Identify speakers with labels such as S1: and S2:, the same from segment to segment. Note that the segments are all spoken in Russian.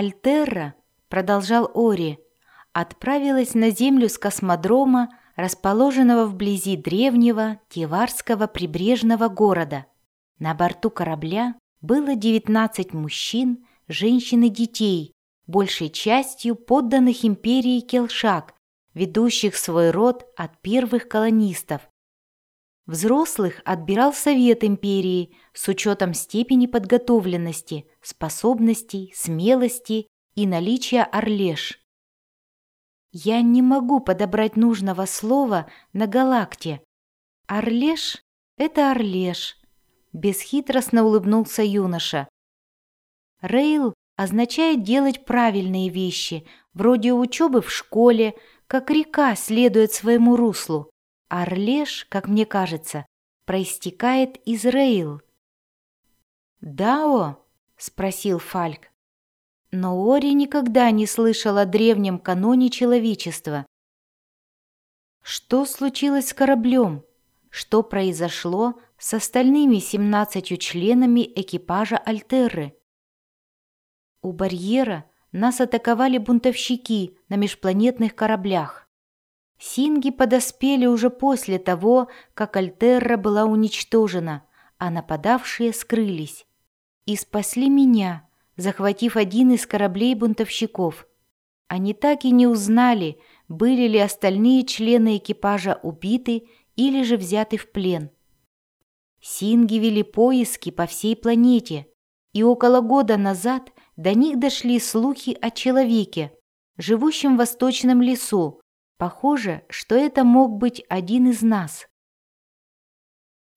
S1: Альтерра, продолжал Ори, отправилась на Землю с космодрома, расположенного вблизи древнего Тиварского прибрежного города. На борту корабля было 19 мужчин, женщин и детей, большей частью подданных империи Келшак, ведущих свой род от первых колонистов. Взрослых отбирал Совет империи с учетом степени подготовленности, способностей, смелости и наличия орлеш. Я не могу подобрать нужного слова на галакте. Орлеш — это орлеш, бесхитростно улыбнулся юноша. Рейл означает делать правильные вещи, вроде учебы в школе, как река следует своему руслу. Орлеш, как мне кажется, проистекает из Рейл. «Дао?» — спросил Фальк. Но Ори никогда не слышал о древнем каноне человечества. Что случилось с кораблем? Что произошло с остальными семнадцатью членами экипажа Альтерры? У барьера нас атаковали бунтовщики на межпланетных кораблях. Синги подоспели уже после того, как Альтерра была уничтожена, а нападавшие скрылись. И спасли меня, захватив один из кораблей бунтовщиков. Они так и не узнали, были ли остальные члены экипажа убиты или же взяты в плен. Синги вели поиски по всей планете, и около года назад до них дошли слухи о человеке, живущем в восточном лесу. Похоже, что это мог быть один из нас.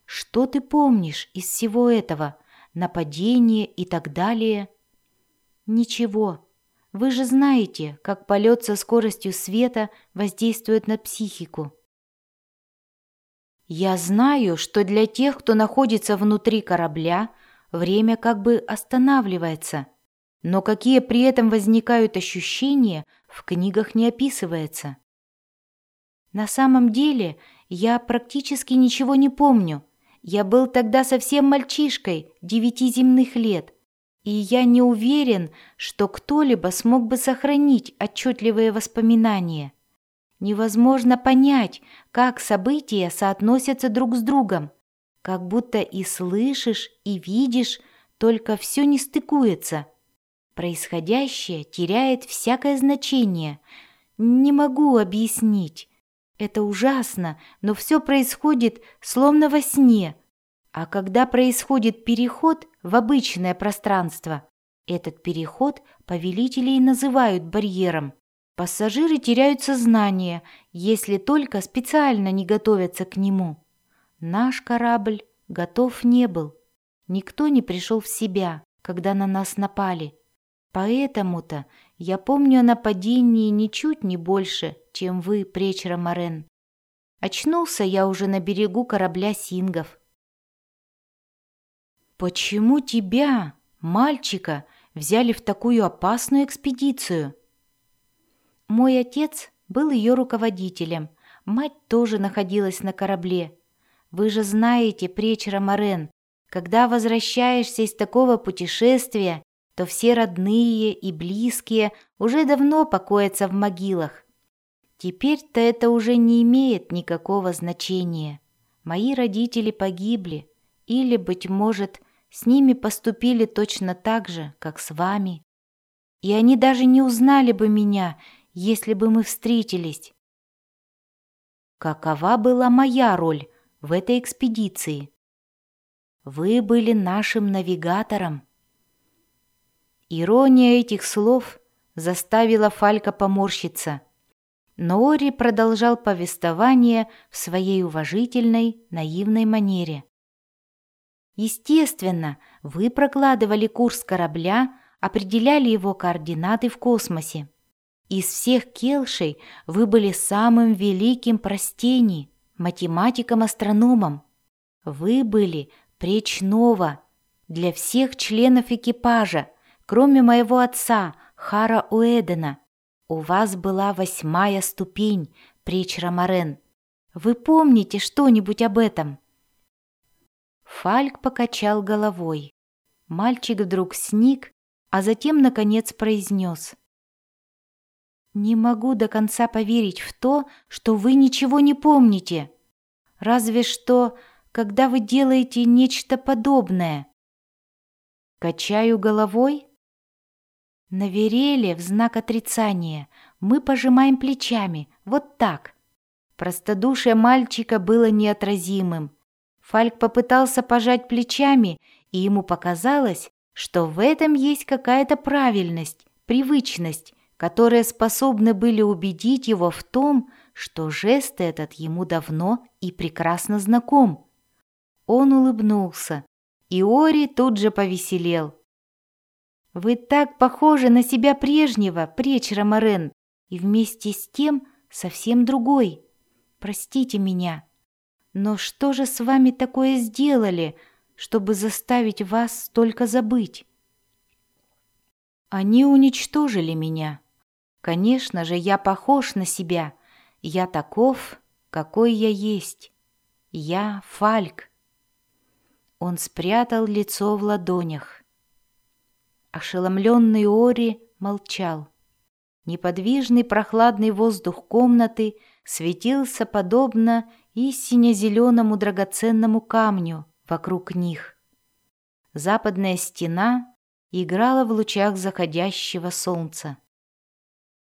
S1: Что ты помнишь из всего этого? Нападение и так далее? Ничего. Вы же знаете, как полет со скоростью света воздействует на психику. Я знаю, что для тех, кто находится внутри корабля, время как бы останавливается – но какие при этом возникают ощущения, в книгах не описывается. На самом деле я практически ничего не помню. Я был тогда совсем мальчишкой, девяти земных лет, и я не уверен, что кто-либо смог бы сохранить отчетливые воспоминания. Невозможно понять, как события соотносятся друг с другом, как будто и слышишь, и видишь, только все не стыкуется – Происходящее теряет всякое значение. Не могу объяснить. Это ужасно, но все происходит словно во сне. А когда происходит переход в обычное пространство, этот переход повелители и называют барьером. Пассажиры теряют сознание, если только специально не готовятся к нему. Наш корабль готов не был. Никто не пришел в себя, когда на нас напали. Поэтому-то я помню о нападении ничуть не больше, чем вы, Пречера Морен. Очнулся я уже на берегу корабля Сингов. Почему тебя, мальчика, взяли в такую опасную экспедицию? Мой отец был ее руководителем, мать тоже находилась на корабле. Вы же знаете, Пречера Морен, когда возвращаешься из такого путешествия, то все родные и близкие уже давно покоятся в могилах. Теперь-то это уже не имеет никакого значения. Мои родители погибли, или, быть может, с ними поступили точно так же, как с вами. И они даже не узнали бы меня, если бы мы встретились. Какова была моя роль в этой экспедиции? Вы были нашим навигатором. Ирония этих слов заставила Фалька поморщиться. Но Ори продолжал повествование в своей уважительной, наивной манере. Естественно, вы прокладывали курс корабля, определяли его координаты в космосе. Из всех келшей вы были самым великим простени, математиком-астрономом. Вы были пречнова для всех членов экипажа, Кроме моего отца, Хара Уэдена, у вас была восьмая ступень, Причра Морен. Вы помните что-нибудь об этом?» Фальк покачал головой. Мальчик вдруг сник, а затем, наконец, произнес. «Не могу до конца поверить в то, что вы ничего не помните. Разве что, когда вы делаете нечто подобное». Качаю головой. На вереле в знак отрицания мы пожимаем плечами, вот так. Простодушие мальчика было неотразимым. Фальк попытался пожать плечами, и ему показалось, что в этом есть какая-то правильность, привычность, которые способны были убедить его в том, что жест этот ему давно и прекрасно знаком. Он улыбнулся, и Ори тут же повеселел. «Вы так похожи на себя прежнего, преч Ромарен, и вместе с тем совсем другой. Простите меня». Но что же с вами такое сделали, чтобы заставить вас столько забыть? Они уничтожили меня. Конечно же, я похож на себя. Я таков, какой я есть. Я Фальк. Он спрятал лицо в ладонях. Ошеломленный Ори молчал. Неподвижный прохладный воздух комнаты светился подобно и сине-зеленому драгоценному камню вокруг них. Западная стена играла в лучах заходящего солнца.